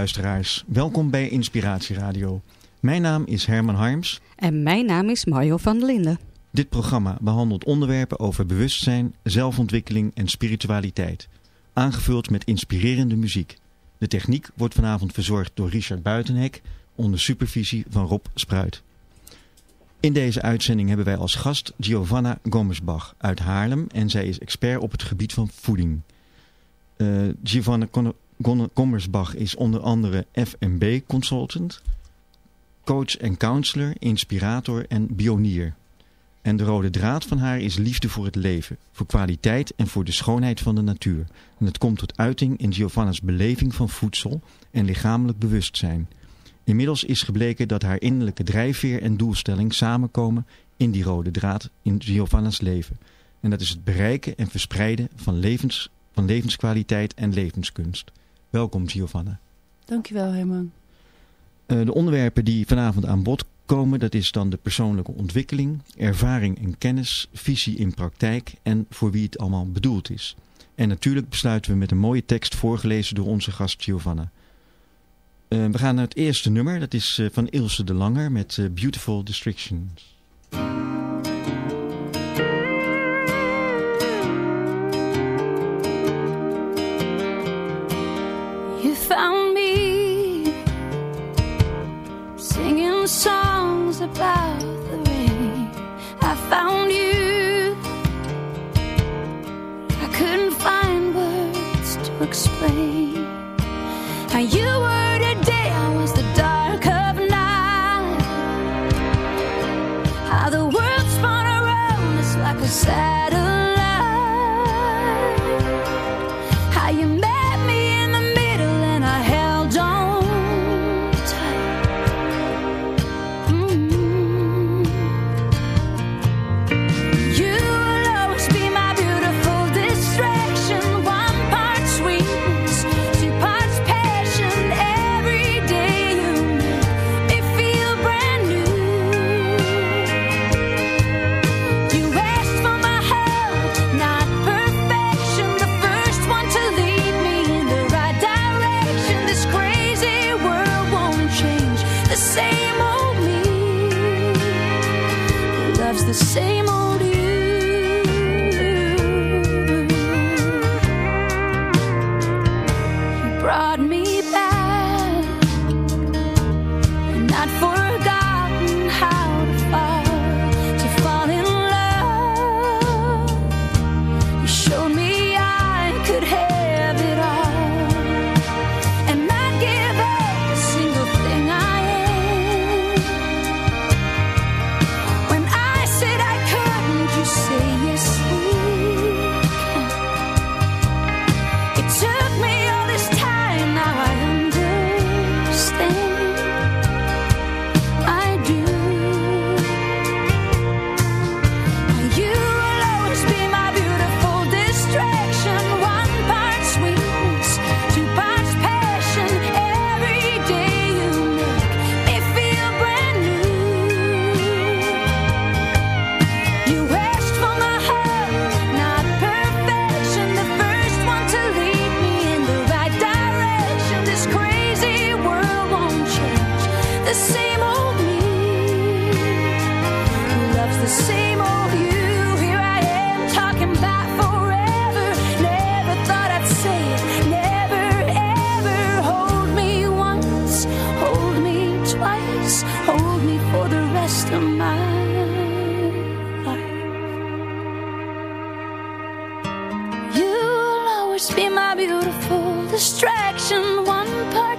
Luisteraars, welkom bij Inspiratie Radio. Mijn naam is Herman Harms. En mijn naam is Mario van der Linden. Dit programma behandelt onderwerpen over bewustzijn, zelfontwikkeling en spiritualiteit. Aangevuld met inspirerende muziek. De techniek wordt vanavond verzorgd door Richard Buitenhek onder supervisie van Rob Spruit. In deze uitzending hebben wij als gast Giovanna Gommersbach uit Haarlem en zij is expert op het gebied van voeding. Eh, Giovanna Gon- Gommersbach is onder andere F&B consultant, coach en counselor, inspirator en pionier. En de rode draad van haar is liefde voor het leven, voor kwaliteit en voor de schoonheid van de natuur. En dat komt tot uiting in Giovanna's beleving van voedsel en lichamelijk bewustzijn. Inmiddels is gebleken dat haar innerlijke drijfveer en doelstelling samenkomen in die rode draad in Giovanna's leven. En dat is het bereiken en verspreiden van, levens, van levenskwaliteit en levenskunst. Welkom Giovanna. Dankjewel Herman. Uh, de onderwerpen die vanavond aan bod komen, dat is dan de persoonlijke ontwikkeling, ervaring en kennis, visie in praktijk en voor wie het allemaal bedoeld is. En natuurlijk besluiten we met een mooie tekst voorgelezen door onze gast Giovanna. Uh, we gaan naar het eerste nummer, dat is uh, van Ilse de Langer met Beautiful Distractions. About the rain. I found you. I couldn't find words to explain how you were.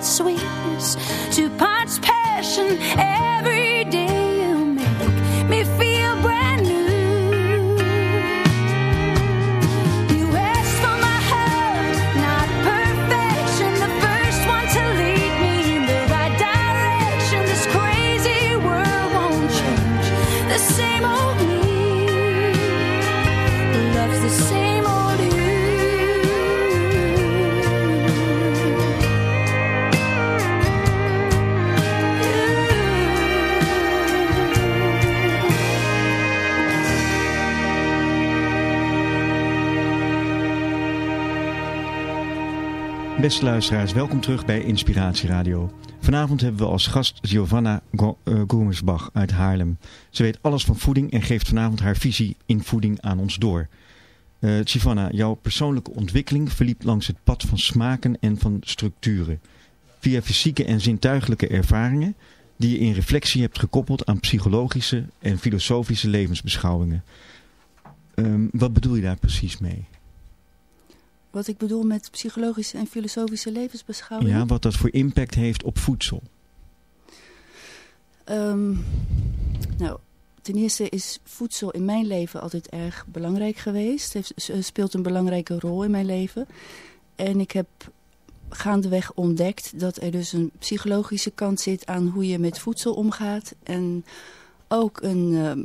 Sweetness, Beste luisteraars, welkom terug bij Inspiratie Radio. Vanavond hebben we als gast Giovanna Go- eh, uit Haarlem. Ze weet alles van voeding en geeft vanavond haar visie in voeding aan ons door. Eh Giovanna, jouw persoonlijke ontwikkeling verliep langs het pad van smaken en van structuren. Via fysieke en zintuigelijke ervaringen die je in reflectie hebt gekoppeld aan psychologische en filosofische levensbeschouwingen. Ehm, wat bedoel je daar precies mee? Wat ik bedoel met psychologische en filosofische levensbeschouwing. Ja, wat dat voor impact heeft op voedsel. Ehm, nou, ten eerste is voedsel in mijn leven altijd erg belangrijk geweest. Het s- speelt een belangrijke rol in mijn leven. En ik heb gaandeweg ontdekt dat er dus een psychologische kant zit aan hoe je met voedsel omgaat. En ook een, ehm,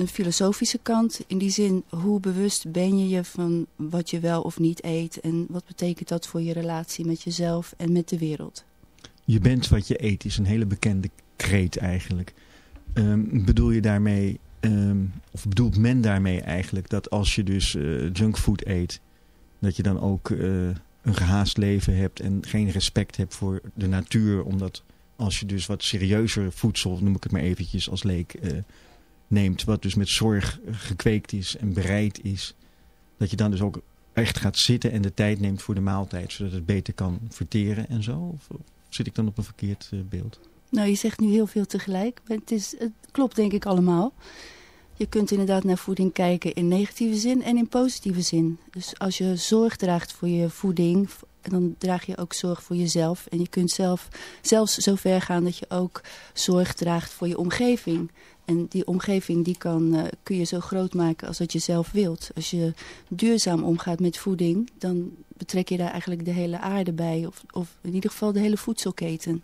een filosofische kant. In die zin, hoe bewust ben je je van wat je wel of niet eet. En wat betekent dat voor je relatie met jezelf en met de wereld. Je bent wat je eet is een hele bekende kreet eigenlijk. Ehm, bedoel je daarmee, ehm, of bedoelt men daarmee eigenlijk dat als je dus eh, junkfood eet, dat je dan ook eh, een gehaast leven hebt en geen respect hebt voor de natuur, omdat als je dus wat serieuzer voedsel, noem ik het maar eventjes als leek, eh, neemt, wat dus met zorg gekweekt is en bereid is, dat je dan dus ook echt gaat zitten en de tijd neemt voor de maaltijd, zodat het beter kan verteren en zo? Of, zit ik dan op een verkeerd eh, beeld? Nou, je zegt nu heel veel tegelijk. Maar het, is, het klopt denk ik allemaal. Je kunt inderdaad naar voeding kijken in negatieve zin en in positieve zin. Dus als je zorg draagt voor je voeding, dan draag je ook zorg voor jezelf. En je kunt zelf, zelfs zo ver gaan dat je ook zorg draagt voor je omgeving. En die omgeving die kan, eh, kun je zo groot maken als dat je zelf wilt. Als je duurzaam omgaat met voeding, dan betrek je daar eigenlijk de hele aarde bij. Of, of in ieder geval de hele voedselketen.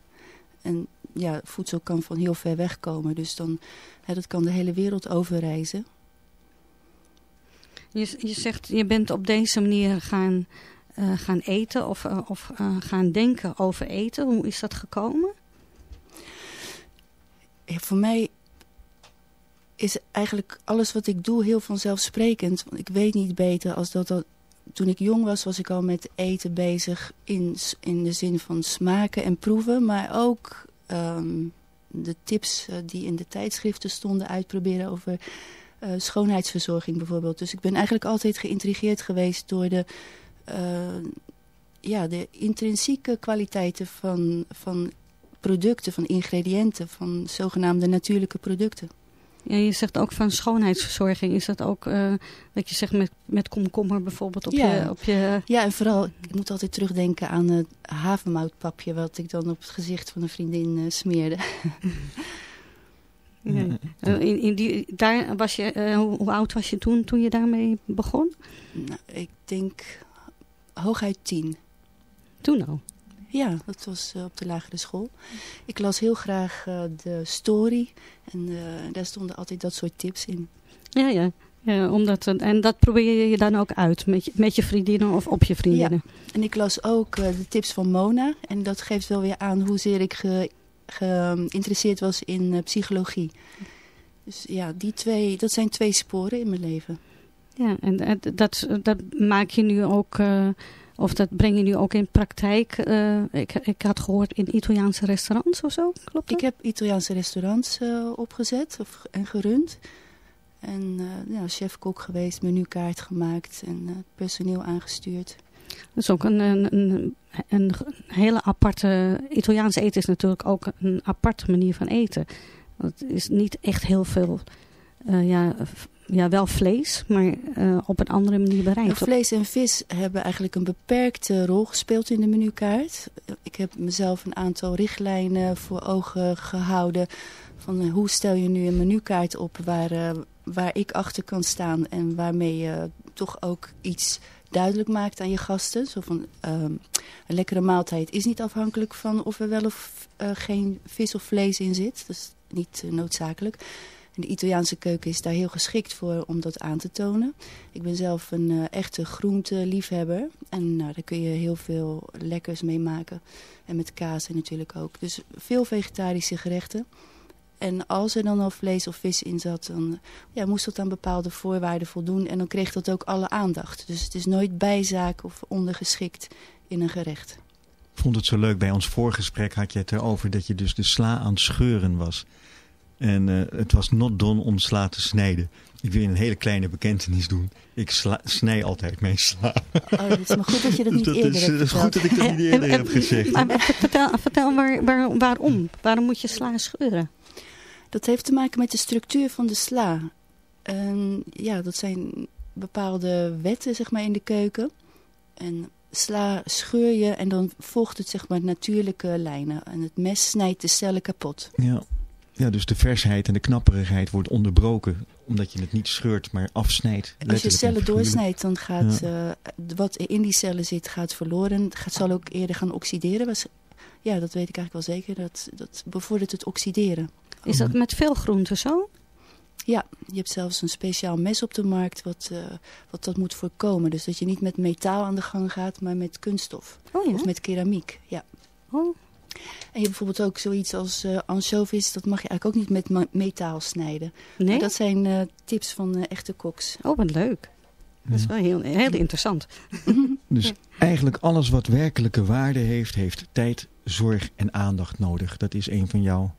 En ja, voedsel kan van heel ver weg komen. Dus dan, hè, dat kan de hele wereld overreizen. Je, je zegt, je bent op deze manier gaan, eh, gaan eten of, eh, of gaan denken over eten. Hoe is dat gekomen? Ja, voor mij is eigenlijk alles wat ik doe heel vanzelfsprekend. Want ik weet niet beter als dat, dat toen ik jong was, was ik al met eten bezig in, in de zin van smaken en proeven. Maar ook ehm, de tips eh, die in de tijdschriften stonden uitproberen over eh, schoonheidsverzorging bijvoorbeeld. Dus ik ben eigenlijk altijd geïntrigeerd geweest door de, eh, ja, de intrinsieke kwaliteiten van, van producten, van ingrediënten, van zogenaamde natuurlijke producten. Ja, je zegt ook van schoonheidsverzorging. Is dat ook eh, wat je zegt met, met komkommer bijvoorbeeld op, Ja. je, op je... Ja, en vooral, ik moet altijd terugdenken aan het havermoutpapje... wat ik dan op het gezicht van een vriendin eh, smeerde. Ja. Eh, in, in die, daar was je, hoe, hoe oud was je toen, toen je daarmee begon? nou, ik denk hooguit tien. Toen al? Ja, dat was eh, op de lagere school. Ik las heel graag eh, de story. En eh, daar stonden altijd dat soort tips in. Ja, ja. ja omdat, en dat probeer je dan ook uit met je, met je vriendinnen of op je vriendinnen? En ik las ook de tips van Mona. En dat geeft wel weer aan hoezeer ik ge- geïnteresseerd was in psychologie. Dus ja, die twee, dat zijn twee sporen in mijn leven. Ja, en dat, dat maak je nu ook, of dat breng je nu ook in praktijk. eh, ik, ik had gehoord in Italiaanse restaurants of zo, klopt dat? Ik heb Italiaanse restaurants eh, opgezet of, en gerund. En eh ja, chef-kok geweest, menukaart gemaakt en personeel aangestuurd. Dat is ook een, een, een, een hele aparte... Italiaans eten is natuurlijk ook een aparte manier van eten. Het is niet echt heel veel... ja, ja, wel vlees, maar eh, op een andere manier bereid. En vlees en vis hebben eigenlijk een beperkte rol gespeeld in de menukaart. Ik heb mezelf een aantal richtlijnen voor ogen gehouden. Van eh, hoe stel je nu een menukaart op waar, eh, waar ik achter kan staan. En waarmee je toch ook iets duidelijk maakt aan je gasten. Zo van, ehm, een lekkere maaltijd is niet afhankelijk van of er wel of geen vis of vlees in zit. Is niet noodzakelijk. De Italiaanse keuken is daar heel geschikt voor om dat aan te tonen. Ik ben zelf een eh, echte groenteliefhebber. En nou, daar kun je heel veel lekkers mee maken. En met kaas natuurlijk ook. Dus veel vegetarische gerechten. En als er dan al vlees of vis in zat, dan ja, moest dat aan bepaalde voorwaarden voldoen. En dan kreeg dat ook alle aandacht. Dus het is nooit bijzaak of ondergeschikt in een gerecht. Ik vond het zo leuk. Bij ons voorgesprek had je het erover dat je dus de sla aan het scheuren was. En eh, het was not done om sla te snijden. Ik wil je een hele kleine bekentenis doen. Ik sla- snij altijd mijn sla. Oh, het is maar goed dat je dat niet Dat eerder is, hebt eh, is goed dat ik dat niet eerder heb gezegd. Maar vertel, vertel waar, waar, waarom? Waarom moet je sla scheuren? Dat heeft te maken met de structuur van de sla. En ja, dat zijn bepaalde wetten zeg maar, in de keuken. En sla scheur je en dan volgt het zeg maar natuurlijke lijnen. En het mes snijdt de cellen kapot. Ja. Ja, dus de versheid en de knapperigheid wordt onderbroken. Omdat je het niet scheurt, maar afsnijdt. Als je cellen doorsnijdt, dan gaat eh, wat in die cellen zit, gaat verloren. Het gaat, zal ook eerder gaan oxideren. Was- Ja, dat weet ik eigenlijk wel zeker. Dat, dat bevordert het oxideren. Is dat met veel groenten zo? Ja, je hebt zelfs een speciaal mes op de markt wat, eh, wat dat moet voorkomen. Dus dat je niet met metaal aan de gang gaat, maar met kunststof. Oh ja? Of met keramiek, ja. Oh. En je hebt bijvoorbeeld ook zoiets als eh anchovies. Dat mag je eigenlijk ook niet met metaal snijden. Nee? Maar dat zijn eh, tips van eh, echte koks. Oh, wat leuk. Dat is wel heel, heel interessant. Dus eigenlijk alles wat werkelijke waarde heeft, heeft tijd, zorg en aandacht nodig. Dat is een van jouw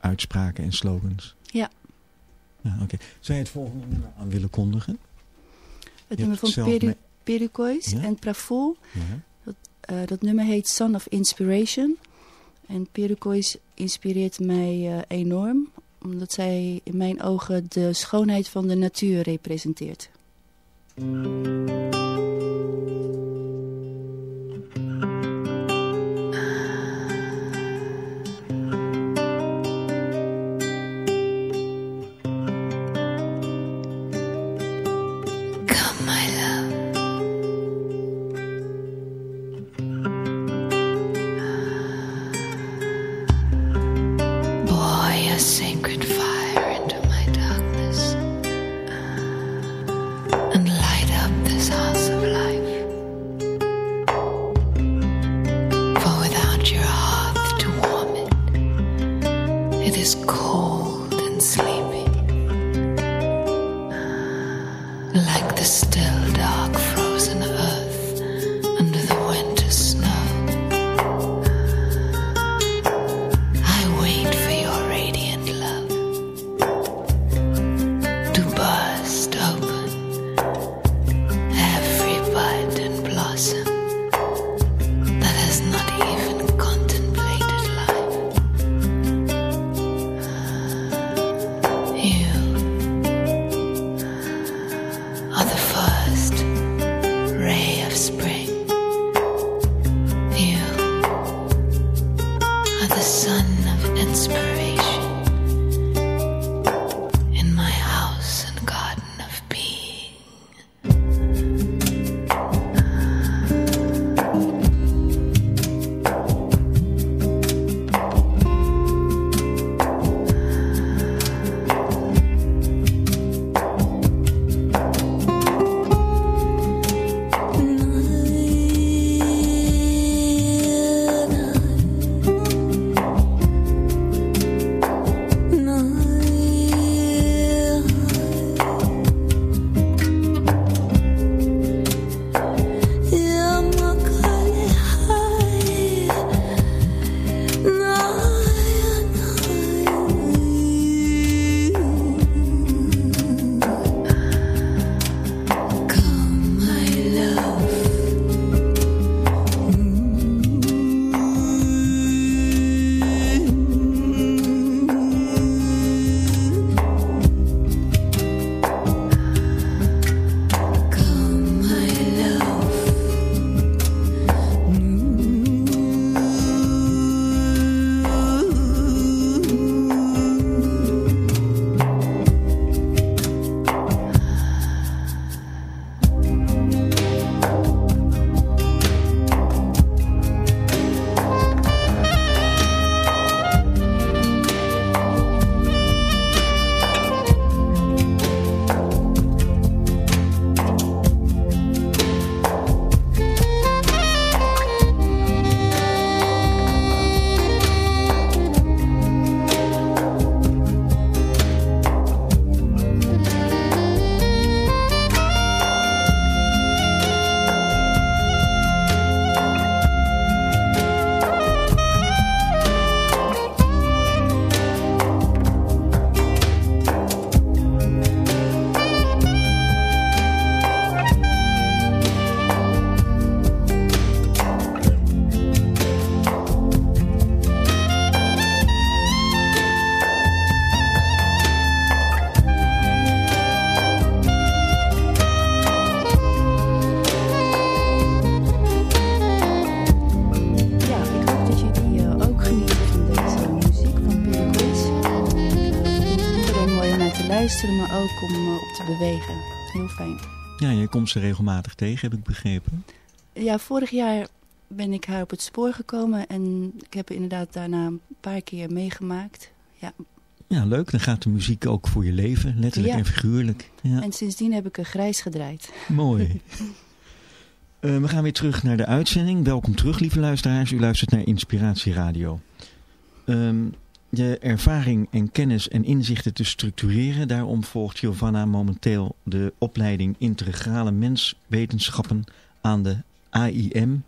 uitspraken en slogans. Ja. Ja, oké. Zou je het volgende nummer aan willen kondigen? Het Je nummer van het zelf Peru mee- Perukois Ja. en Praful. Ja. Dat, eh, dat nummer heet Son of Inspiration. En Perukois inspireert mij eh, enorm. Omdat zij in mijn ogen de schoonheid van de natuur representeert. Maar ook om eh, op te bewegen. Heel fijn. Ja, je komt ze regelmatig tegen, heb ik begrepen. Ja, vorig jaar ben ik haar op het spoor gekomen en ik heb inderdaad daarna een paar keer meegemaakt. Ja. Ja, leuk. Dan gaat de muziek ook voor je leven, letterlijk Ja. en figuurlijk. Ja. En sindsdien heb ik er grijs gedraaid. Mooi. Eh, we gaan weer terug naar de uitzending. Welkom terug, lieve luisteraars. U luistert naar Inspiratie Radio. Ehm, je ervaring en kennis en inzichten te structureren. Daarom volgt Giovanna momenteel de opleiding Integrale Menswetenschappen aan de AIM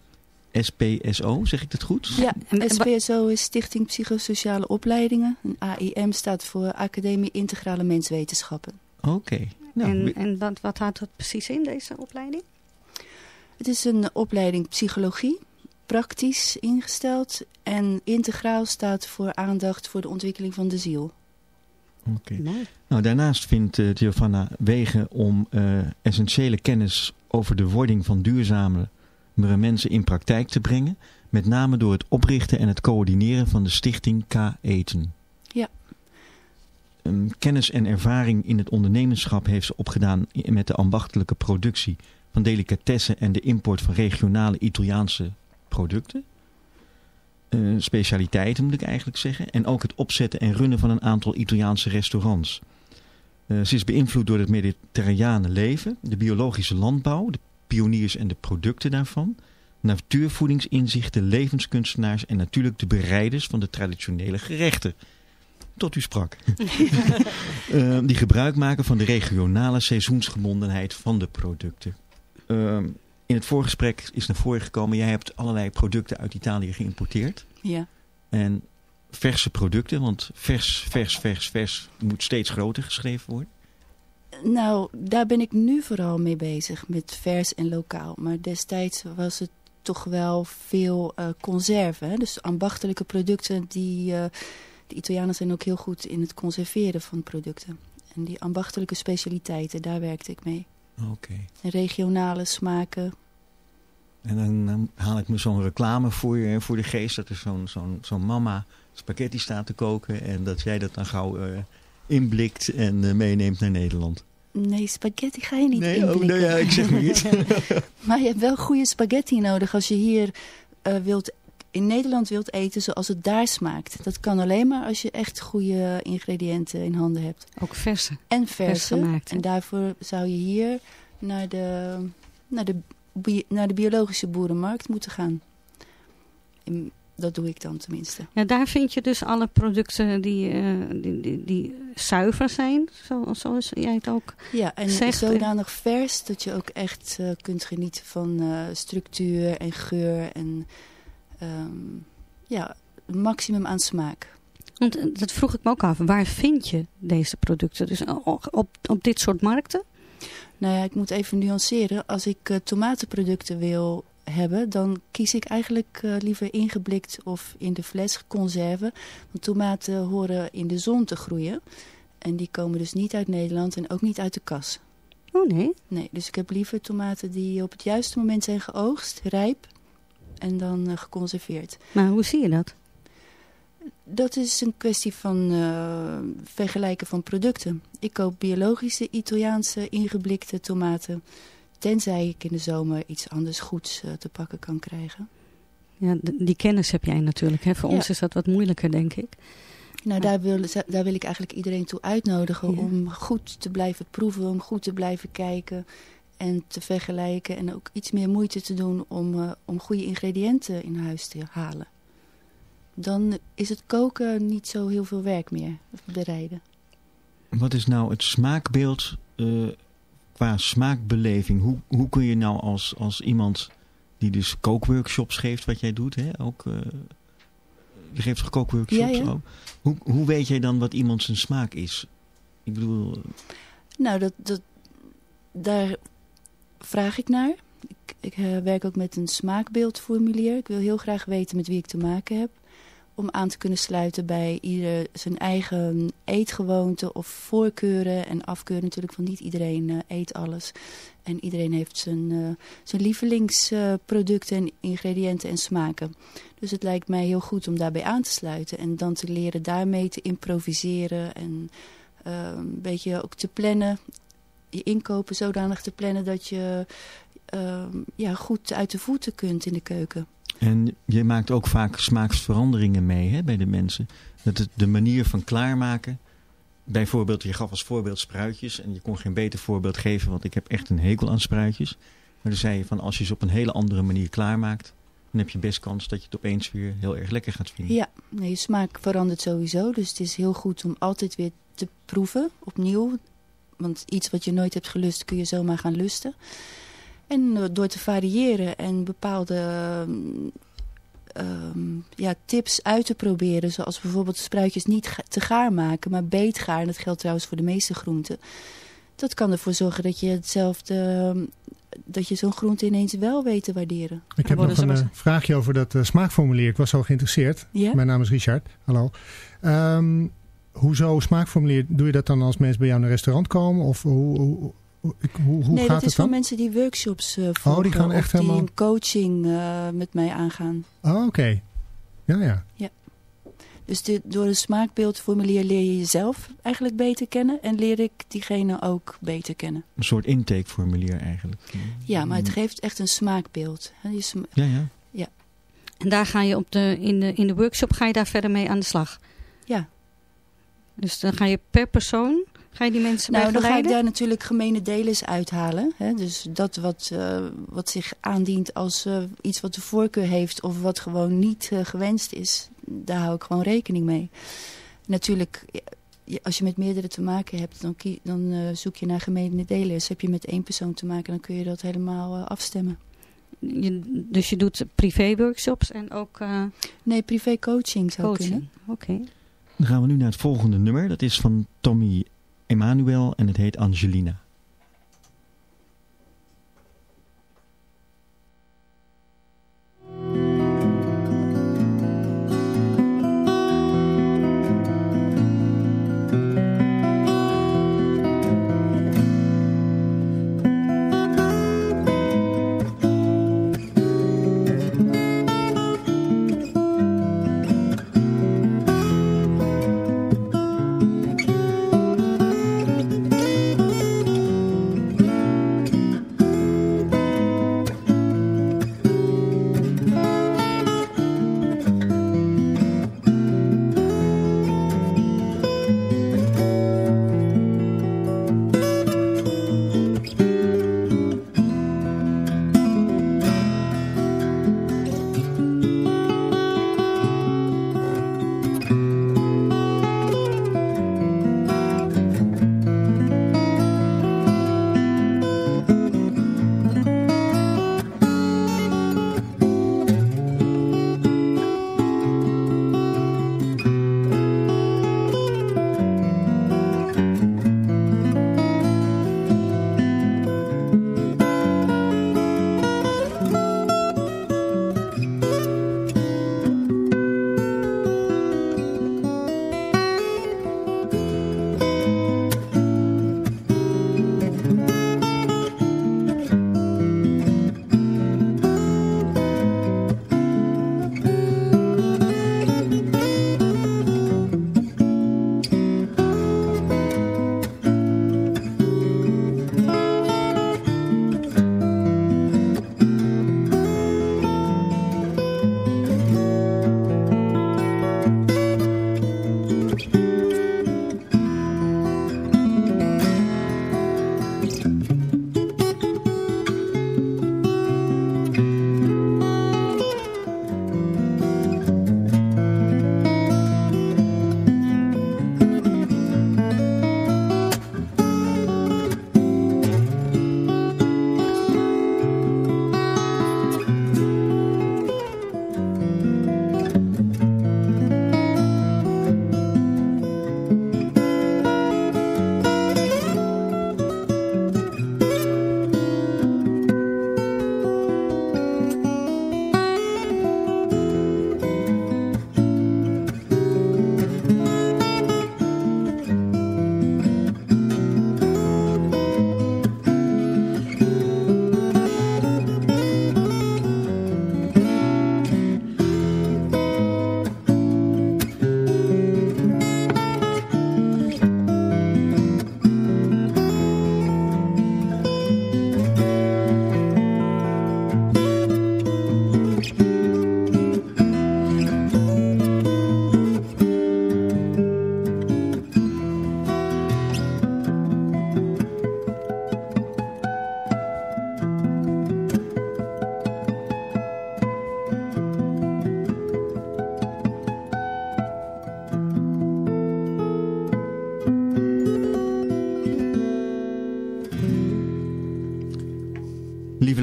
SPSO. Zeg ik dat goed? Ja, SPSO is Stichting Psychosociale Opleidingen. En AIM staat voor Academie Integrale Menswetenschappen. Oké. Nou, en en wat, wat houdt dat precies in, deze opleiding? Het is een opleiding psychologie, praktisch ingesteld. En integraal staat voor aandacht voor de ontwikkeling van de ziel. Oké. Nou, daarnaast vindt eh, Giovanna wegen om eh, essentiële kennis over de wording van duurzamere mensen in praktijk te brengen. Met name door het oprichten en het coördineren van de stichting K Eten. Ja. Ehm, kennis en ervaring in het ondernemerschap heeft ze opgedaan met de ambachtelijke productie van delicatessen en de import van regionale Italiaanse producten. Eh, specialiteiten moet ik eigenlijk zeggen. En ook het opzetten en runnen van een aantal Italiaanse restaurants. Eh, ze is beïnvloed door het mediterrane leven, de biologische landbouw, de pioniers en de producten daarvan. Natuurvoedingsinzichten, levenskunstenaars en natuurlijk de bereiders van de traditionele gerechten. Tot u sprak. Eh, die gebruik maken van de regionale seizoensgebondenheid van de producten. Ehm, in het voorgesprek is naar voren gekomen, jij hebt allerlei producten uit Italië geïmporteerd. Ja. En verse producten, want vers, vers, vers, vers moet steeds groter geschreven worden. Nou, daar ben ik nu vooral mee bezig, met vers en lokaal. Maar destijds was het toch wel veel eh conserven. Hè? Dus ambachtelijke producten, die, eh, de Italianen zijn ook heel goed in het conserveren van producten. En die ambachtelijke specialiteiten, daar werkte ik mee. Oké. Regionale smaken. En dan, dan haal ik me zo'n reclame voor, je, voor de geest. Dat er zo'n zo'n zo'n mama spaghetti staat te koken. En dat jij dat dan gauw eh, inblikt en eh, meeneemt naar Nederland. Nee, spaghetti ga je niet Nee, oh, inblikken. nou ja, ik zeg maar iets. maar je hebt wel goede spaghetti nodig als je hier eh, wilt, in Nederland wilt eten zoals het daar smaakt. Dat kan alleen maar als je echt goede ingrediënten in handen hebt. Ook verse. En Vers verse. gemaakt, hè? en daarvoor zou je hier naar de, naar de, naar de biologische boerenmarkt moeten gaan. In- dat doe ik dan tenminste. Ja, daar vind je dus alle producten die, eh, die, die, die zuiver zijn, zo, zoals jij het ook Ja, en zegt. zodanig vers dat je ook echt eh, kunt genieten van eh, structuur en geur en ehm, ja, maximum aan smaak. Want dat vroeg ik me ook af. Waar vind je deze producten? Dus op, op dit soort markten? Nou ja, ik moet even nuanceren. Als ik eh, tomatenproducten wil hebben, dan kies ik eigenlijk eh, liever ingeblikt of in de fles conserven. Want tomaten horen in de zon te groeien. En die komen dus niet uit Nederland en ook niet uit de kas. Oh nee? Nee, dus ik heb liever tomaten die op het juiste moment zijn geoogst, rijp en dan eh, geconserveerd. Maar hoe zie je dat? Dat is een kwestie van eh, vergelijken van producten. Ik koop biologische Italiaanse ingeblikte tomaten. Tenzij ik in de zomer iets anders goeds eh, te pakken kan krijgen. Ja, die kennis heb jij natuurlijk. Hè? Voor Ja. ons is dat wat moeilijker, denk ik. Nou, daar wil, daar wil ik eigenlijk iedereen toe uitnodigen Ja. om goed te blijven proeven, om goed te blijven kijken en te vergelijken. En ook iets meer moeite te doen om, eh, om goede ingrediënten in huis te halen. Dan is het koken niet zo heel veel werk meer, of bereiden. Wat is nou het smaakbeeld eh, qua smaakbeleving? Hoe, hoe kun je nou als, als iemand die dus kookworkshops geeft, wat jij doet, hè? Ook, eh, je geeft toch kookworkshops Ja, ja. ook? Hoe, hoe weet jij dan wat iemand zijn smaak is? Ik bedoel, Nou, dat, dat, daar vraag ik naar. Ik, ik eh, werk ook met een smaakbeeldformulier. Ik wil heel graag weten met wie ik te maken heb. Om aan te kunnen sluiten bij ieder zijn eigen eetgewoonte of voorkeuren en afkeuren. Natuurlijk, want niet iedereen eh, eet alles. En iedereen heeft zijn, eh, zijn lievelingsproducten en ingrediënten en smaken. Dus het lijkt mij heel goed om daarbij aan te sluiten. En dan te leren daarmee te improviseren en eh, een beetje ook te plannen. Je inkopen zodanig te plannen dat je ja, goed uit de voeten kunt in de keuken. En je maakt ook vaak smaaksveranderingen mee hè, bij de mensen. Dat de manier van klaarmaken. Bijvoorbeeld, je gaf als voorbeeld spruitjes. En je kon geen beter voorbeeld geven, want ik heb echt een hekel aan spruitjes. Maar dan zei je van, als je ze op een hele andere manier klaarmaakt... dan heb je best kans dat je het opeens weer heel erg lekker gaat vinden. Ja, nee, je smaak verandert sowieso. Dus het is heel goed om altijd weer te proeven, opnieuw. Want iets wat je nooit hebt gelust, kun je zomaar gaan lusten. En eh, door te variëren en bepaalde ehm, ehm, ja, tips uit te proberen. Zoals bijvoorbeeld spruitjes niet ga- te gaar maken, maar beetgaar. En dat geldt trouwens voor de meeste groenten. Dat kan ervoor zorgen dat je hetzelfde... dat je zo'n groente ineens wel weet te waarderen. Ik heb nog een eh, vraagje over dat eh, smaakformulier. Ik was zo geïnteresseerd. Mijn naam is Richard. Hallo. Ehm, hoezo smaakformulier? Doe je dat dan als mensen bij jou naar een restaurant komen? Of hoe, hoe, ik- hoe, hoe nee, gaat dat is het voor dan? mensen die workshops eh volgen. die gaan echt of die helemaal- een coaching eh, met mij aangaan. Oh, oké. Ja, ja. Ja. Dus dit- door een smaakbeeldformulier leer je jezelf eigenlijk beter kennen. En leer ik diegene ook beter kennen. Een soort intakeformulier eigenlijk. Ja, maar het geeft echt een smaakbeeld. hè. Je sma- Ja, ja. ja. En daar ga je op de, in, de, in de workshop ga je daar verder mee aan de slag. Ja. Dus dan ga je per persoon, ga je die mensen Nou, dan ga ik daar natuurlijk gemene delers uithalen. Hè? Dus dat wat, eh, wat zich aandient als eh, iets wat de voorkeur heeft of wat gewoon niet eh, gewenst is, daar hou ik gewoon rekening mee. Natuurlijk, als je met meerdere te maken hebt, dan, dan eh, zoek je naar gemene delers. Heb je met één persoon te maken, dan kun je dat helemaal eh, afstemmen. Je- dus je doet privé workshops en ook eh, Nee, privé coaching zou coaching. kunnen. Oké. Dan gaan we nu naar het volgende nummer. Dat is van Tommy Emmanuel en het heet Angelina.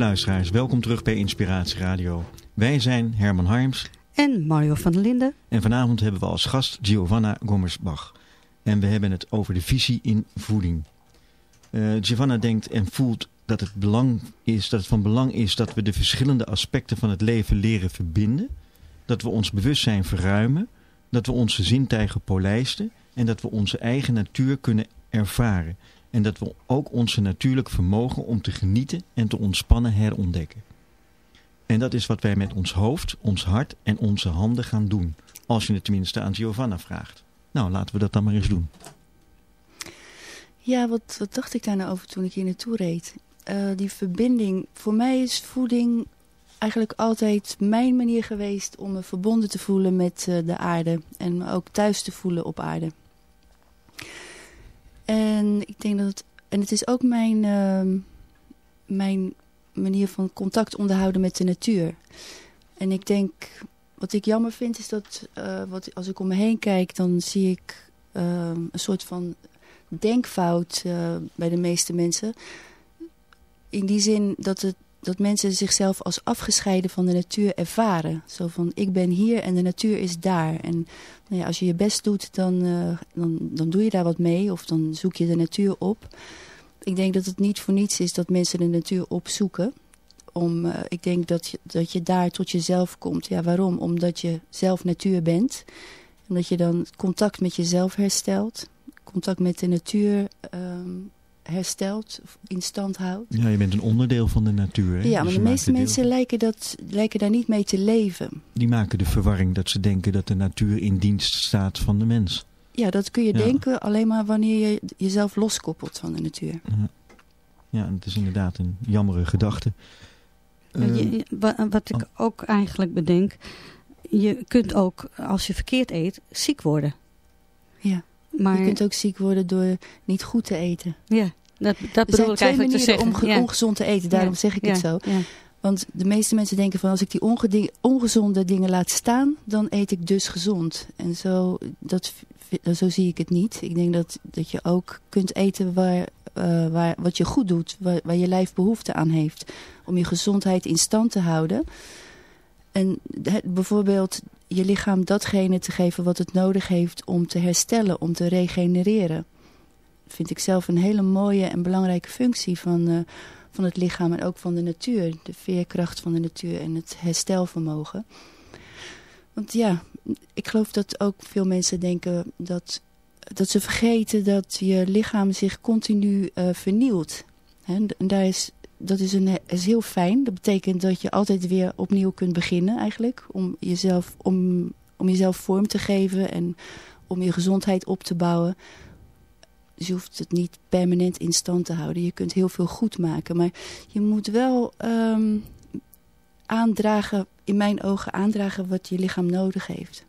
Luisteraars, welkom terug bij Inspiratie Radio. Wij zijn Herman Harms. En Mario van der Linden. En vanavond hebben we als gast Giovanna Gommersbach. En we hebben het over de visie in voeding. Uh, Giovanna denkt en voelt dat het, belang is, dat het van belang is dat we de verschillende aspecten van het leven leren verbinden. Dat we ons bewustzijn verruimen. Dat we onze zintuigen polijsten. En dat we onze eigen natuur kunnen ervaren. En dat we ook onze natuurlijk vermogen om te genieten en te ontspannen herontdekken. En dat is wat wij met ons hoofd, ons hart en onze handen gaan doen. Als je het tenminste aan Giovanna vraagt. Nou, laten we dat dan maar eens doen. Ja, wat, wat dacht ik daar nou over toen ik hier naartoe reed? Uh, die verbinding. Voor mij is voeding eigenlijk altijd mijn manier geweest om me verbonden te voelen met uh, de aarde. En me ook thuis te voelen op aarde. En ik denk dat het, en het is ook mijn, uh, mijn manier van contact onderhouden met de natuur. En ik denk, wat ik jammer vind is dat uh, wat, als ik om me heen kijk, dan zie ik uh, een soort van denkfout uh, bij de meeste mensen. In die zin dat, het, dat mensen zichzelf als afgescheiden van de natuur ervaren. Zo van, ik ben hier en de natuur is daar. En nou ja, als je je best doet, dan, uh, dan, dan doe je daar wat mee. Of dan zoek je de natuur op. Ik denk dat het niet voor niets is dat mensen de natuur opzoeken. Om, uh, ik denk dat je, dat je daar tot jezelf komt. Ja, waarom? Omdat je zelf natuur bent. Omdat je dan contact met jezelf herstelt. Contact met de natuur um, herstelt of in stand houdt. Ja, je bent een onderdeel van de natuur. Hè? Ja, maar dus de meeste mensen lijken, dat, lijken daar niet mee te leven. Die maken de verwarring dat ze denken dat de natuur in dienst staat van de mens. Ja, dat kun je ja. denken alleen maar wanneer je jezelf loskoppelt van de natuur. Ja, ja het is inderdaad een jammere gedachte. Uh, je, wat ik oh. ook eigenlijk bedenk, je kunt ook als je verkeerd eet ziek worden. Ja, maar je kunt ook ziek worden door niet goed te eten. Ja, dat, dat bedoel ik eigenlijk te zeggen. om ja. ongezond te eten, daarom ja. zeg ik ja. het zo. Want de meeste mensen denken van als ik die onge ongezonde dingen laat staan, dan eet ik dus gezond. En zo, dat, zo zie ik het niet. Ik denk dat, dat je ook kunt eten waar, uh, waar, wat je goed doet, waar, waar je lijf behoefte aan heeft. Om je gezondheid in stand te houden. En het, bijvoorbeeld je lichaam datgene te geven wat het nodig heeft om te herstellen, om te regenereren. Dat vind ik zelf een hele mooie en belangrijke functie van, uh, van het lichaam en ook van de natuur. De veerkracht van de natuur en het herstelvermogen. Want ja, ik geloof dat ook veel mensen denken dat, dat ze vergeten dat je lichaam zich continu uh, vernieuwt. En daar is dat is, een, is heel fijn. Dat betekent dat je altijd weer opnieuw kunt beginnen eigenlijk. Om jezelf, om, om jezelf vorm te geven en om je gezondheid op te bouwen. Dus je hoeft het niet permanent in stand te houden. Je kunt heel veel goed maken. Maar je moet wel um, aandragen, in mijn ogen aandragen wat je lichaam nodig heeft.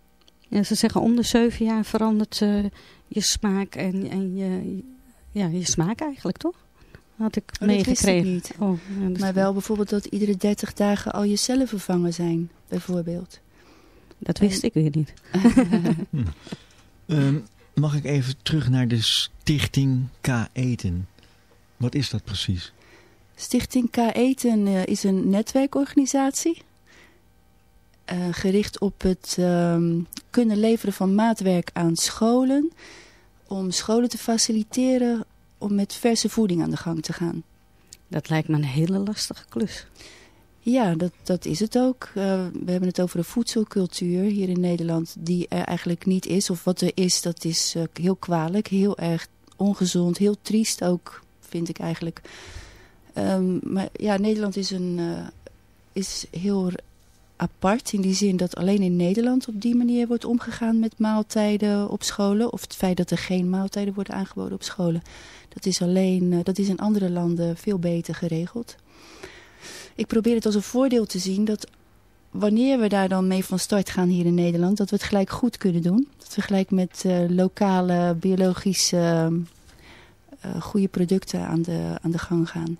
Ze zeggen om de zeven jaar verandert uh, je smaak en, en je, ja, je smaak eigenlijk, toch? Had ik oh, meegekregen. niet. Oh, ja, maar wel bijvoorbeeld dat iedere 30 dagen al je cellen vervangen zijn, bijvoorbeeld. Dat wist en... ik weer niet. hm. um, mag ik even terug naar de Stichting K Eten? Wat is dat precies? Stichting K Eten uh, is een netwerkorganisatie. Uh, gericht op het um, kunnen leveren van maatwerk aan scholen. Om scholen te faciliteren om met verse voeding aan de gang te gaan. Dat lijkt me een hele lastige klus. Ja, dat, dat is het ook. Uh, we hebben het over de voedselcultuur hier in Nederland die er eigenlijk niet is. Of wat er is, dat is uh, heel kwalijk, heel erg ongezond, heel triest ook, vind ik eigenlijk. Um, maar ja, Nederland is, een, uh, is heel apart in die zin dat alleen in Nederland op die manier wordt omgegaan met maaltijden op scholen. Of het feit dat er geen maaltijden worden aangeboden op scholen. Dat is, alleen, dat is in andere landen veel beter geregeld. Ik probeer het als een voordeel te zien dat wanneer we daar dan mee van start gaan hier in Nederland... dat we het gelijk goed kunnen doen. Dat we gelijk met uh, lokale, biologische, uh, goede producten aan de, aan de gang gaan.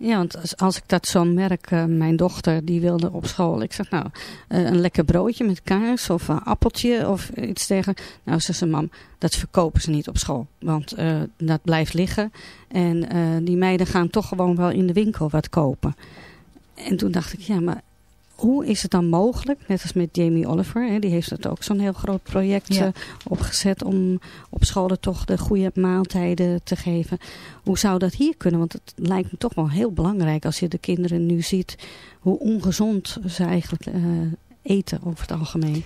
Ja, want als, als ik dat zo merk, uh, mijn dochter die wilde op school. Ik zeg nou, uh, een lekker broodje met kaas of een appeltje of iets tegen. Nou, ze zei mam, dat verkopen ze niet op school. Want uh, dat blijft liggen. En die meiden gaan toch gewoon wel in de winkel wat kopen. en toen dacht ik, ja, maar hoe is het dan mogelijk, net als met Jamie Oliver, hè, die heeft het ook zo'n heel groot project Ja. eh, opgezet om op scholen toch de goede maaltijden te geven. Hoe zou dat hier kunnen? Want het lijkt me toch wel heel belangrijk als je de kinderen nu ziet hoe ongezond ze eigenlijk eh, eten over het algemeen.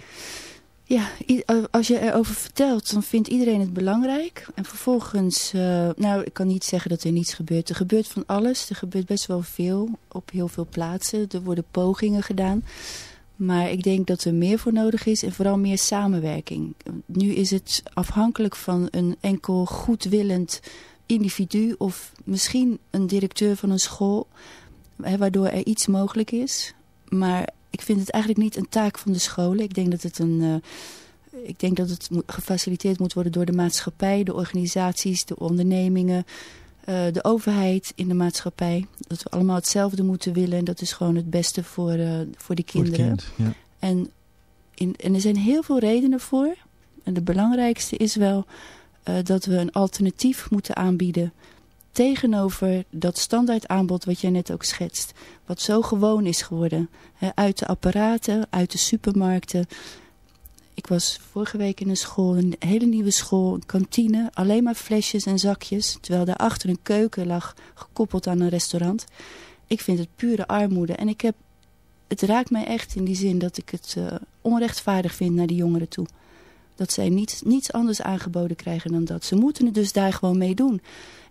Ja, eh, als je erover vertelt, dan vindt iedereen het belangrijk. En vervolgens, eh, nou, ik kan niet zeggen dat er niets gebeurt. Er gebeurt van alles. Er gebeurt best wel veel op heel veel plaatsen. Er worden pogingen gedaan. Maar ik denk dat er meer voor nodig is en vooral meer samenwerking. Nu is het afhankelijk van een enkel goedwillend individu of misschien een directeur van een school, waardoor er iets mogelijk is. Maar ik vind het eigenlijk niet een taak van de scholen. Ik denk dat het een. eh, ik denk dat het gefaciliteerd moet worden door de maatschappij, de organisaties, de ondernemingen, eh, de overheid in de maatschappij. Dat we allemaal hetzelfde moeten willen en dat is gewoon het beste voor, eh, voor het kinderen. kind, ja. En, in, en er zijn heel veel redenen voor. En de belangrijkste is wel dat we een alternatief moeten aanbieden tegenover dat standaard aanbod wat jij net ook schetst. Wat zo gewoon is geworden. Uit de apparaten, uit de supermarkten. Ik was vorige week in een school, een hele nieuwe school, een kantine. Alleen maar flesjes en zakjes. Terwijl daarachter een keuken lag, gekoppeld aan een restaurant. Ik vind het pure armoede. En ik heb, het raakt mij echt in die zin dat ik het eh, onrechtvaardig vind naar die jongeren toe. Dat zij niets, niets anders aangeboden krijgen dan dat. Ze moeten het dus daar gewoon mee doen.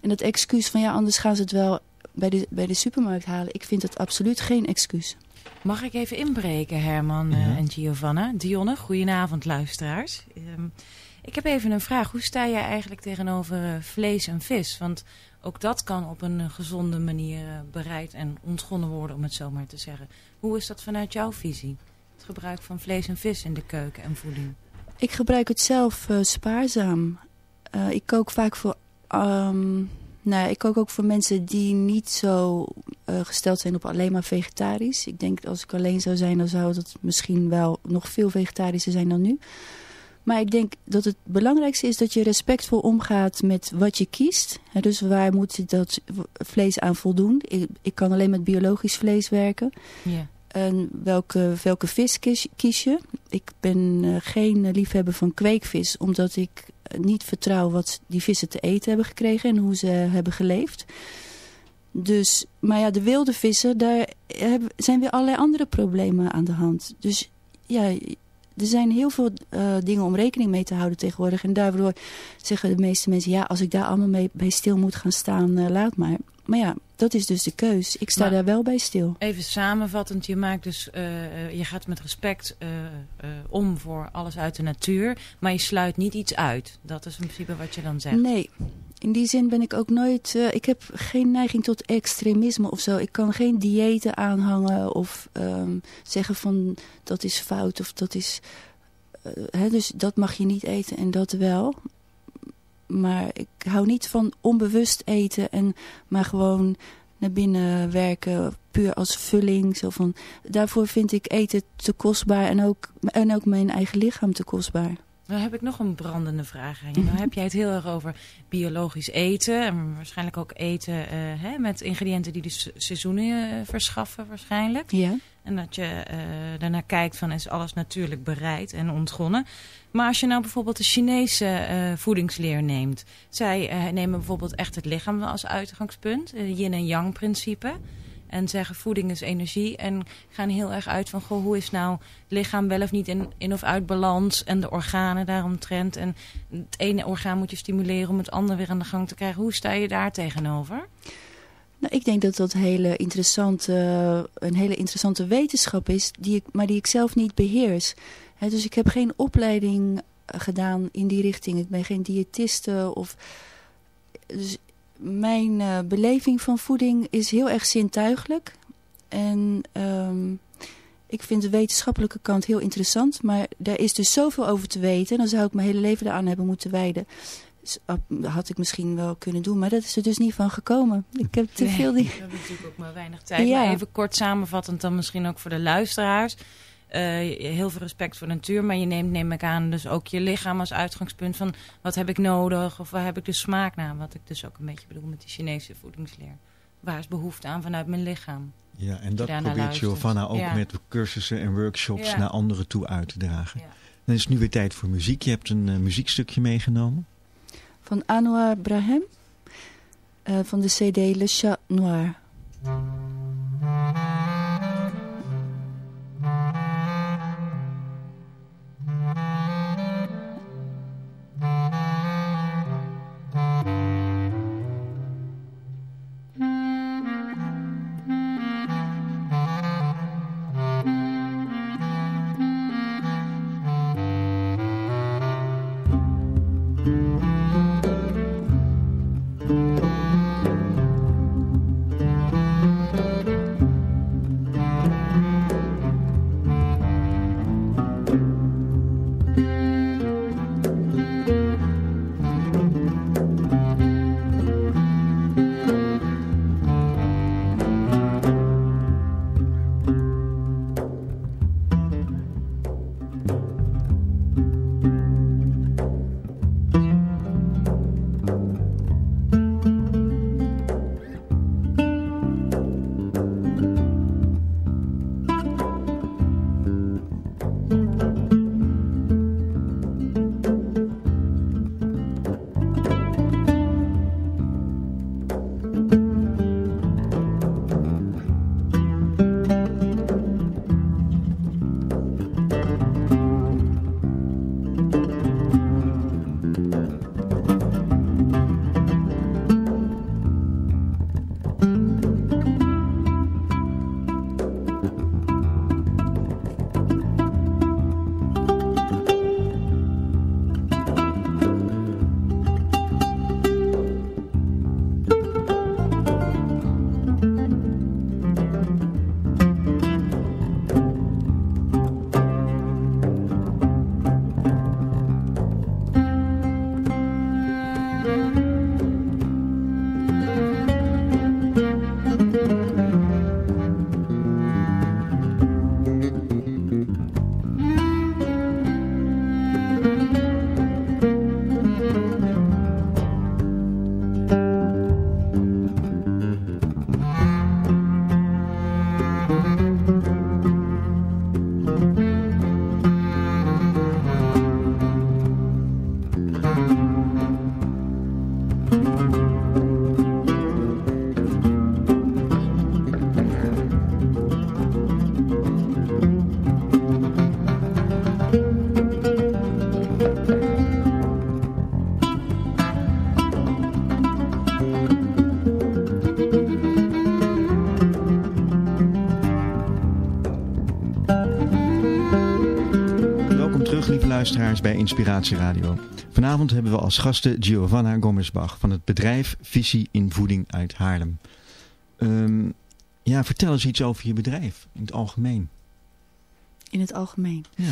En dat excuus van ja, anders gaan ze het wel bij de, bij de supermarkt halen. Ik vind het absoluut geen excuus. Mag ik even inbreken, Herman eh, en Giovanna? Dionne, goedenavond luisteraars. Ehm, ik heb even een vraag. Hoe sta jij eigenlijk tegenover eh, vlees en vis? Want ook dat kan op een eh, gezonde manier bereid en ontgonnen worden, om het zo maar te zeggen. Hoe is dat vanuit jouw visie? Het gebruik van vlees en vis in de keuken en voeding. Ik gebruik het zelf eh, spaarzaam. Eh, ik kook vaak voor... ehm, nou, ik kook ook voor mensen die niet zo eh, gesteld zijn op alleen maar vegetarisch. Ik denk dat als ik alleen zou zijn, dan zou het misschien wel nog veel vegetarischer zijn dan nu. Maar ik denk dat het belangrijkste is dat je respectvol omgaat met wat je kiest. Dus waar moet dat vlees aan voldoen? Ik, ik kan alleen met biologisch vlees werken. Ja. En welke, welke vis kies, kies je? Ik ben eh, geen liefhebber van kweekvis, omdat ik eh, niet vertrouw wat die vissen te eten hebben gekregen en hoe ze hebben geleefd. Dus, maar ja, de wilde vissen, daar hebben, zijn weer allerlei andere problemen aan de hand. Dus ja, er zijn heel veel eh, dingen om rekening mee te houden tegenwoordig. En daardoor zeggen de meeste mensen, ja, als ik daar allemaal mee, bij stil moet gaan staan, eh, laat maar. Maar ja, dat is dus de keus. Ik sta Maar- daar wel bij stil. Even samenvattend, je, maakt dus, eh, je gaat met respect om voor alles uit de natuur, maar je sluit niet iets uit. Dat is in principe wat je dan zegt. Nee, in die zin ben ik ook nooit... eh, ik heb geen neiging tot extremisme of zo. Ik kan geen diëten aanhangen of ehm, zeggen van dat is fout of dat is... eh, hè, dus dat mag je niet eten en dat wel. Maar ik hou niet van onbewust eten en maar gewoon naar binnen werken, puur als vulling. Zo van, daarvoor vind ik eten te kostbaar en ook, en ook mijn eigen lichaam te kostbaar. Nou heb ik nog een brandende vraag aan je. Nou heb jij het heel erg over biologisch eten. En waarschijnlijk ook eten eh, hè, met ingrediënten die de se- seizoenen eh, verschaffen waarschijnlijk. Ja. En dat je eh, daarnaar kijkt van is alles natuurlijk bereid en ontgonnen. Maar als je nou bijvoorbeeld de Chinese voedingsleer neemt. Zij nemen bijvoorbeeld echt het lichaam als uitgangspunt. Yin en yang principe. En zeggen voeding is energie. En gaan heel erg uit van goh, hoe is nou het lichaam wel of niet in, in of uit balans. En de organen daaromtrent. En het ene orgaan moet je stimuleren om het andere weer aan de gang te krijgen. Hoe sta je daar tegenover? Nou, ik denk dat dat hele interessante, een hele interessante wetenschap is, die ik, maar die ik zelf niet beheers. Dus ik heb geen opleiding eh, gedaan in die richting. Ik ben geen diëtiste. Of, dus mijn eh, beleving van voeding is heel erg zintuigelijk. En ehm, ik vind de wetenschappelijke kant heel interessant. Maar daar is dus zoveel over te weten. Dan zou ik mijn hele leven eraan hebben moeten wijden. Dus, ah, had ik misschien wel kunnen doen. Maar dat is er dus niet van gekomen. Ik heb te veel... Die... We hebben natuurlijk ook maar weinig tijd. Ja. Maar even kort samenvattend dan misschien ook voor de luisteraars. Eh, heel veel respect voor de natuur, maar je neemt, neem ik aan, dus ook je lichaam als uitgangspunt van wat heb ik nodig of waar heb ik de smaak naar. Wat ik dus ook een beetje bedoel met die Chinese voedingsleer. waar is behoefte aan vanuit mijn lichaam? Ja, en dat probeert luistert. Giovanna ook Ja. met cursussen en workshops Ja. naar anderen toe uit te dragen. Dan is het nu weer tijd voor muziek. Je hebt een eh, muziekstukje meegenomen. Van Anwar Brahem. eh, van de cd Le Chat Noir. Luisteraars, bij Inspiratie Radio. Vanavond hebben we als gasten Giovanna Gommersbach van het bedrijf Visie in Voeding uit Haarlem. Ehm, ja, vertel eens iets over je bedrijf in het algemeen. In het algemeen. Ja,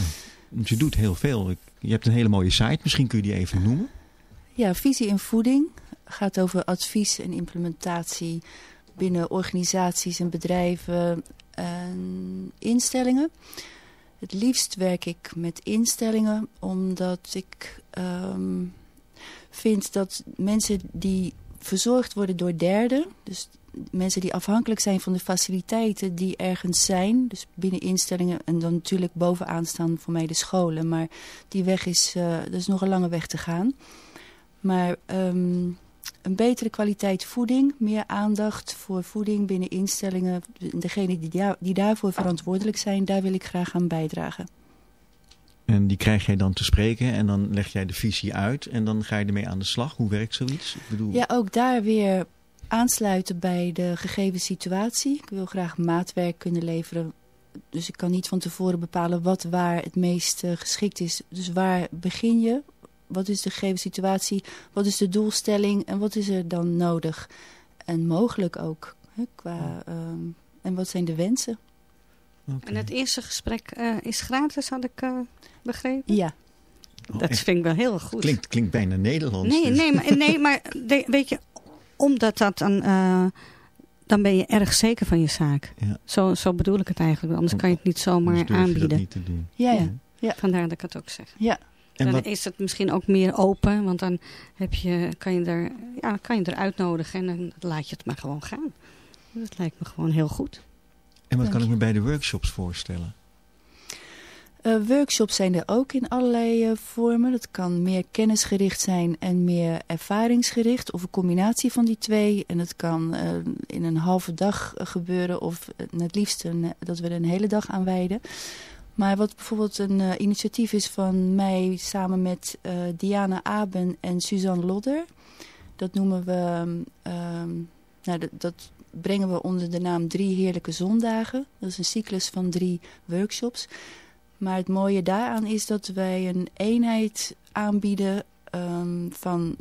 want je doet heel veel. Je hebt een hele mooie site, misschien kun je die even noemen. Ja, visie in voeding gaat over advies en implementatie binnen organisaties en bedrijven en instellingen. Het liefst werk ik met instellingen omdat ik ehm, vind dat mensen die verzorgd worden door derden, dus mensen die afhankelijk zijn van de faciliteiten die ergens zijn, dus binnen instellingen en dan natuurlijk bovenaan staan voor mij de scholen, maar die weg is, eh dat is nog een lange weg te gaan. Maar ehm, een betere kwaliteit voeding, meer aandacht voor voeding binnen instellingen. Degenen die, daar- die daarvoor verantwoordelijk zijn, daar wil ik graag aan bijdragen. En die krijg jij dan te spreken en dan leg jij de visie uit en dan ga je ermee aan de slag. Hoe werkt zoiets? Ik bedoel, Ja, ook daar weer aansluiten bij de gegeven situatie. Ik wil graag maatwerk kunnen leveren. Dus ik kan niet van tevoren bepalen wat waar het meest eh, geschikt is. Dus waar begin je? Wat is de gegeven situatie? Wat is de doelstelling? En wat is er dan nodig? En mogelijk ook. Hè, qua, ehm, en wat zijn de wensen? En het eerste gesprek eh, is gratis, had ik eh, begrepen? Ja. Dat echt? vind ik wel heel goed. Klinkt, klinkt bijna Nederlands. Nee, dus. nee, maar, nee, maar de- weet je, omdat dat dan, eh, dan ben je erg zeker van je zaak. Ja. Zo, zo bedoel ik het eigenlijk. Anders kan je het niet zomaar aanbieden. niet te doen. Ja, ja. ja. Vandaar dat ik het ook zeg. Ja. En dan wat- is het misschien ook meer open, want dan heb je, kan, je er, ja, kan je er uitnodigen en dan laat je het maar gewoon gaan. Dat lijkt me gewoon heel goed. En wat kan ik me bij de workshops voorstellen? Eh, workshops zijn er ook in allerlei eh, vormen. Dat kan meer kennisgericht zijn en meer ervaringsgericht. Of een combinatie van die twee. En het kan eh, in een halve dag gebeuren. Of het liefst een, dat we er een hele dag aan wijden. Maar wat bijvoorbeeld een eh, initiatief is van mij samen met eh, Diana Aben en Suzanne Lodder. Dat noemen we, ehm, nou, dat, dat brengen we onder de naam Drie Heerlijke Zondagen. Dat is een cyclus van drie workshops. Maar het mooie daaraan is dat wij een eenheid aanbieden ehm, van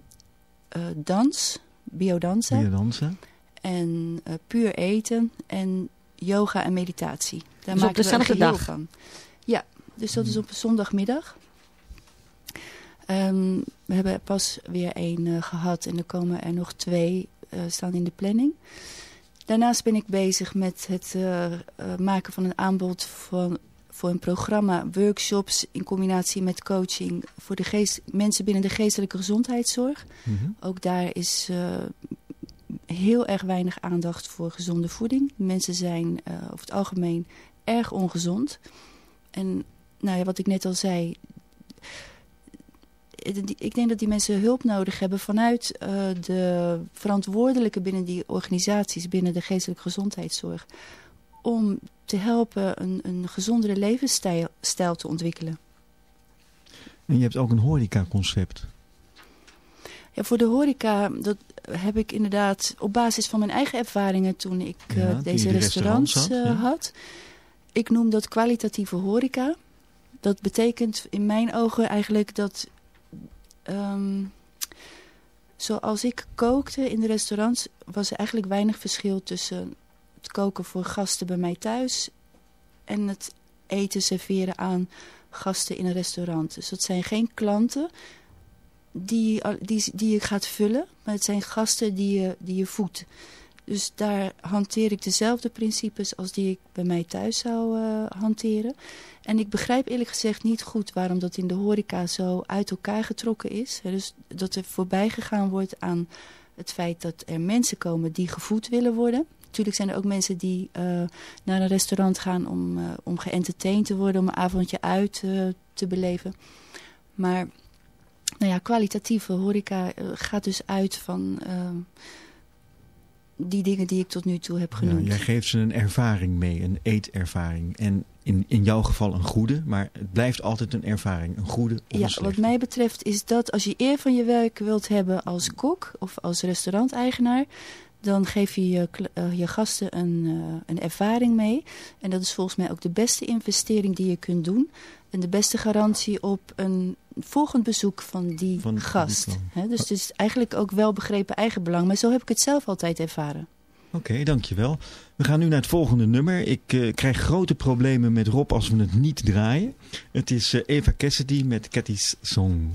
eh, dans, biodansen Weer dansen? en eh, puur eten en yoga en meditatie. Daar Dus op maken we een dezelfde geheel dag? van. Ja, dus dat is op een zondagmiddag. Ehm, we hebben pas weer één eh, gehad en er komen er nog twee eh, staan in de planning. Daarnaast ben ik bezig met het eh, maken van een aanbod van, voor een programma, workshops in combinatie met coaching voor de geest, mensen binnen de geestelijke gezondheidszorg. Mhm. Ook daar is heel erg weinig aandacht voor gezonde voeding. Mensen zijn over het algemeen erg ongezond. En nou ja, wat ik net al zei, ik denk dat die mensen hulp nodig hebben vanuit eh, de verantwoordelijke binnen die organisaties, binnen de geestelijke gezondheidszorg, om te helpen een, een gezondere levensstijl stijl te ontwikkelen. En je hebt ook een horeca-concept. Ja, voor de horeca, dat heb ik inderdaad op basis van mijn eigen ervaringen toen ik eh, Ja, deze restaurants, restaurants had, eh, ja. had. Ik noem dat kwalitatieve horeca. Dat betekent in mijn ogen eigenlijk dat... ehm, zoals ik kookte in de restaurants... was er eigenlijk weinig verschil tussen het koken voor gasten bij mij thuis... en het eten serveren aan gasten in een restaurant. Dus dat zijn geen klanten die, die, die je gaat vullen, maar het zijn gasten die je, die je voedt. Dus daar hanteer ik dezelfde principes als die ik bij mij thuis zou eh, hanteren. En ik begrijp eerlijk gezegd niet goed waarom dat in de horeca zo uit elkaar getrokken is. Dus dat er voorbij gegaan wordt aan het feit dat er mensen komen die gevoed willen worden. Natuurlijk zijn er ook mensen die eh, naar een restaurant gaan om, eh, om geëntertained te worden, om een avondje uit te beleven. Maar nou ja, kwalitatieve horeca gaat dus uit van eh, die dingen die ik tot nu toe heb Ja, genoemd. jij geeft ze een ervaring mee, een eetervaring. En in, in jouw geval een goede, maar het blijft altijd een ervaring. Een goede of een Ja, slechte. wat mij betreft is dat als je eer van je werk wilt hebben als kok of als restauranteigenaar, dan geef je je, eh, je gasten een, eh, een ervaring mee. En dat is volgens mij ook de beste investering die je kunt doen. En de beste garantie op een volgend bezoek van die Van gast. dus het is eigenlijk ook wel begrepen eigenbelang. Maar zo heb ik het zelf altijd ervaren. Oké, dankjewel. We gaan nu naar het volgende nummer. Ik eh, krijg grote problemen met Rob als we het niet draaien. Het is eh, Eva Cassidy met Cathy's Song.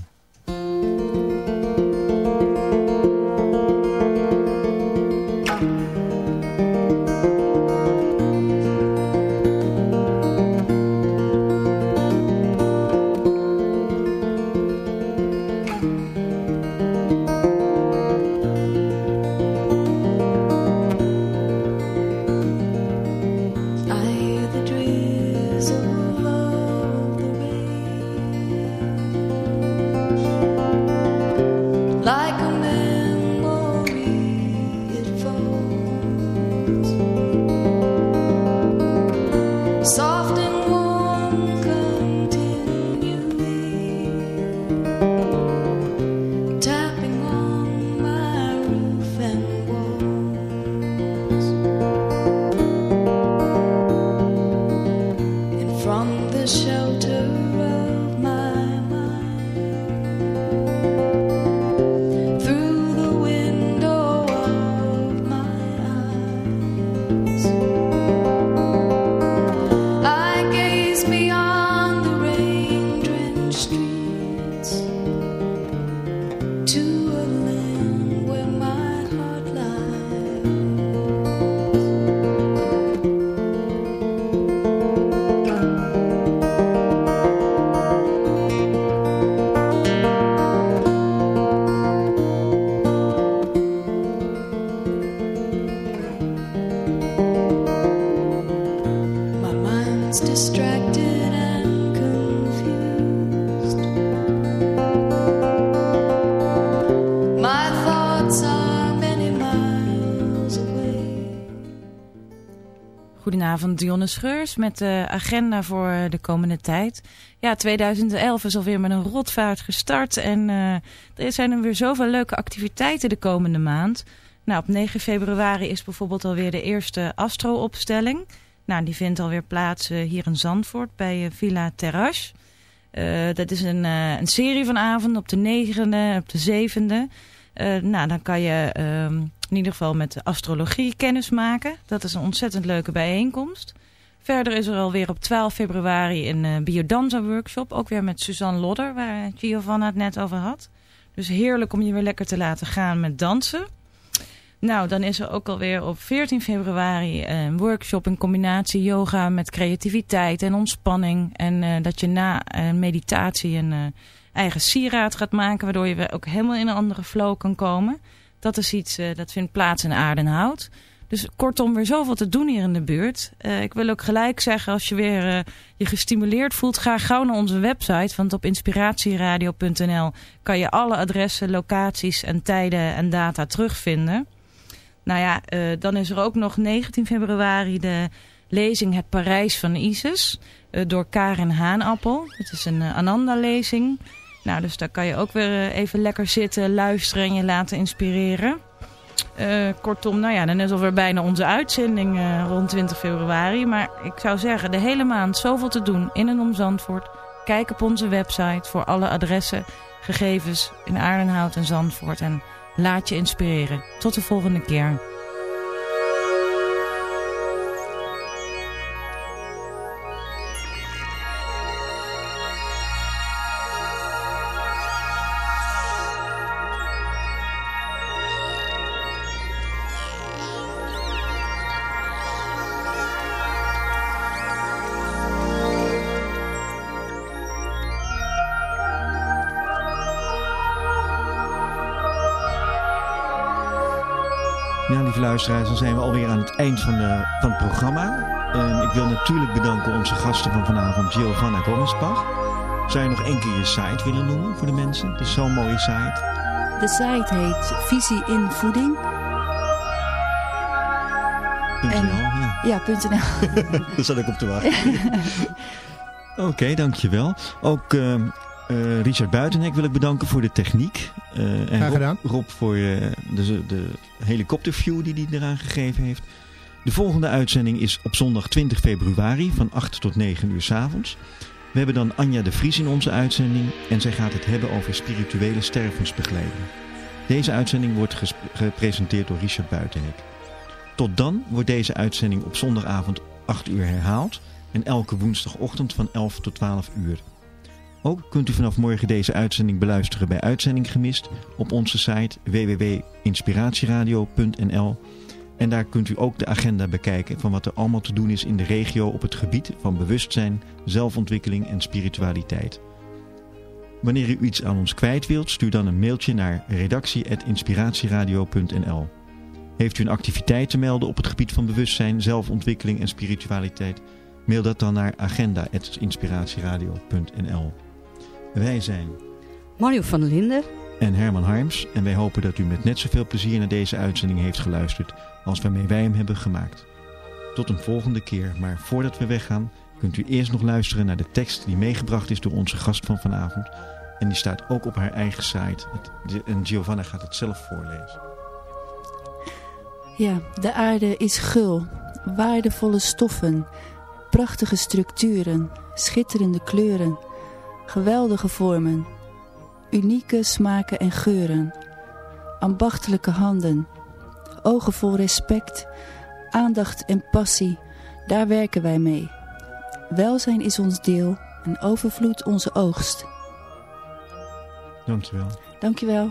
Vanavond Dionne Scheurs met de agenda voor de komende tijd. Ja, 2011 is alweer met een rotvaart gestart en eh, er zijn er weer zoveel leuke activiteiten de komende maand. Nou, op 9 februari is bijvoorbeeld alweer de eerste Astro-opstelling. Nou, die vindt alweer plaats eh, hier in Zandvoort bij eh, Villa Terras. Dat is een, een serie van avonden op de negende, op de zevende. Eh, nou, dan kan je ehm, in ieder geval met de astrologie kennis maken. Dat is een ontzettend leuke bijeenkomst. Verder is er alweer op 12 februari een eh, biodanza workshop. Ook weer met Suzanne Lodder, waar Giovanna het net over had. Dus heerlijk om je weer lekker te laten gaan met dansen. Nou, dan is er ook alweer op 14 februari een workshop in combinatie yoga met creativiteit en ontspanning. En eh, dat je na eh, meditatie een eh, eigen sieraad gaat maken, waardoor je weer ook helemaal in een andere flow kan komen. Dat is iets eh, dat vindt plaats in Aardenhout. Dus kortom, weer zoveel te doen hier in de buurt. Eh, ik wil ook gelijk zeggen, als je weer eh, je gestimuleerd voelt, ga gauw naar onze website. Want op inspiratieradio.nl kan je alle adressen, locaties en tijden en data terugvinden. Nou ja, dan is er ook nog 19 februari de lezing Het Parijs van Isis door Karen Haanappel. Het is een Ananda-lezing. Nou, dus daar kan je ook weer eh, even lekker zitten, luisteren en je laten inspireren. Eh, kortom, nou ja, dan is alweer bijna onze uitzending eh, rond 20 februari. Maar ik zou zeggen, de hele maand zoveel te doen in en om Zandvoort. Kijk op onze website voor alle adressen, gegevens in Aardenhout en Zandvoort. En laat je inspireren. Tot de volgende keer. Luisteraars, dan zijn we alweer aan het eind van, de, van het programma. En ik wil natuurlijk bedanken onze gasten van vanavond, Giovanna Gommersbach. Zou je nog één keer je site willen noemen voor de mensen? Het is zo'n mooie site. De site heet Visie in Voeding. En, ja. Ja, .nl. Daar zat ik op te wachten. Oké, dankjewel. Ook eh, eh, Richard Buitenhek wil ik bedanken voor de techniek. Eh, en Graag Rob, gedaan. Rob voor eh, de, de helikopterview die hij eraan gegeven heeft. De volgende uitzending is op zondag 20 februari van 8 tot 9 uur 's avonds. We hebben dan Anja de Vries in onze uitzending en zij gaat het hebben over spirituele stervensbegeleiding. Deze uitzending wordt gepresenteerd door Richard Buitenhek. Tot dan wordt deze uitzending op zondagavond 8 uur herhaald en elke woensdagochtend van 11 tot 12 uur. Ook kunt u vanaf morgen deze uitzending beluisteren bij Uitzending Gemist op onze site www.inspiratieradio.nl en daar kunt u ook de agenda bekijken van wat er allemaal te doen is in de regio op het gebied van bewustzijn, zelfontwikkeling en spiritualiteit. Wanneer u iets aan ons kwijt wilt, stuur dan een mailtje naar redactie.inspiratieradio.nl. Heeft u een activiteit te melden op het gebied van bewustzijn, zelfontwikkeling en spiritualiteit? Mail dat dan naar agenda.inspiratieradio.nl. Wij zijn Mario van der Linden. en Herman Harms en wij hopen dat u met net zoveel plezier naar deze uitzending heeft geluisterd als waarmee wij hem hebben gemaakt. Tot een volgende keer, maar voordat we weggaan kunt u eerst nog luisteren naar de tekst die meegebracht is door onze gast van vanavond. En die staat ook op haar eigen site. En Giovanna gaat het zelf voorlezen. Ja, de aarde is gul, waardevolle stoffen, prachtige structuren, schitterende kleuren, geweldige vormen, unieke smaken en geuren, ambachtelijke handen, ogen vol respect, aandacht en passie, daar werken wij mee. Welzijn is ons deel en overvloed onze oogst. Dankjewel. Dankjewel.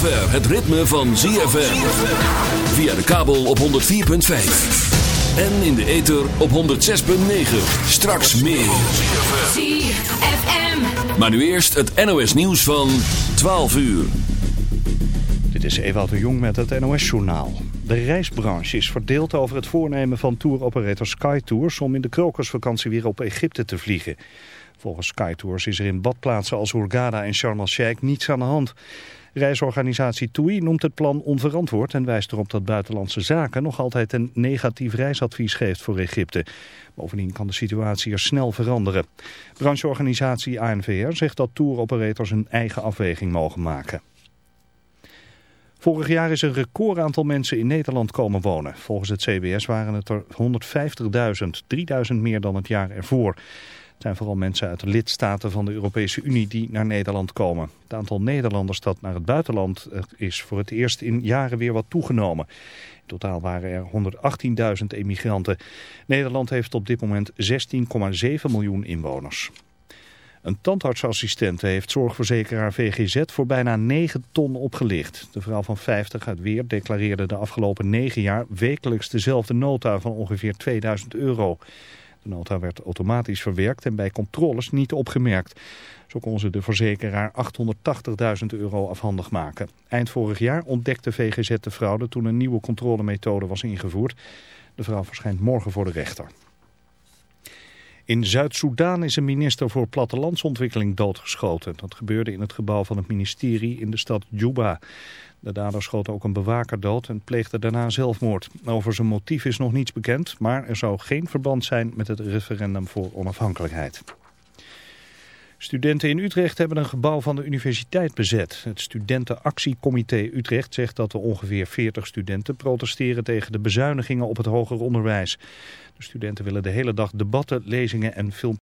Zover het ritme van ZFM. Via de kabel op 104.5. En in de ether op 106.9. Straks meer. ZFM. Maar nu eerst het NOS nieuws van 12 uur. Dit is Ewout de Jong met het NOS-journaal. De reisbranche is verdeeld over het voornemen van touroperator SkyTours... om in de krokusvakantie weer op Egypte te vliegen. Volgens SkyTours is er in badplaatsen als Hurghada en Sharm el-Sheikh niets aan de hand. Reisorganisatie TUI noemt het plan onverantwoord en wijst erop dat Buitenlandse Zaken nog altijd een negatief reisadvies geeft voor Egypte. Bovendien kan de situatie er snel veranderen. Brancheorganisatie ANVR zegt dat touroperators een eigen afweging mogen maken. Vorig jaar is een record aantal mensen in Nederland komen wonen. Volgens het CBS waren het er 150.000, 3000 meer dan het jaar ervoor. Het zijn vooral mensen uit de lidstaten van de Europese Unie die naar Nederland komen. Het aantal Nederlanders dat naar het buitenland eh, is voor het eerst in jaren weer wat toegenomen. In totaal waren er 118.000 emigranten. Nederland heeft op dit moment 16,7 miljoen inwoners. Een tandartsassistente heeft zorgverzekeraar VGZ voor bijna 9 ton opgelicht. De vrouw van 50 uit Weer declareerde de afgelopen 9 jaar wekelijks dezelfde nota van ongeveer 2000 euro. De nota werd automatisch verwerkt en bij controles niet opgemerkt. Zo kon ze de verzekeraar 880.000 euro afhandig maken. Eind vorig jaar ontdekte VGZ de fraude toen een nieuwe controlemethode was ingevoerd. De vrouw verschijnt morgen voor de rechter. In Zuid-Soedan is een minister voor plattelandsontwikkeling doodgeschoten. Dat gebeurde in het gebouw van het ministerie in de stad Juba. De dader schoot ook een bewaker dood en pleegde daarna zelfmoord. Over zijn motief is nog niets bekend, maar er zou geen verband zijn met het referendum voor onafhankelijkheid. Studenten in Utrecht hebben een gebouw van de universiteit bezet. Het studentenactiecomité Utrecht zegt dat er ongeveer 40 studenten protesteren tegen de bezuinigingen op het hoger onderwijs. De studenten willen de hele dag debatten, lezingen en film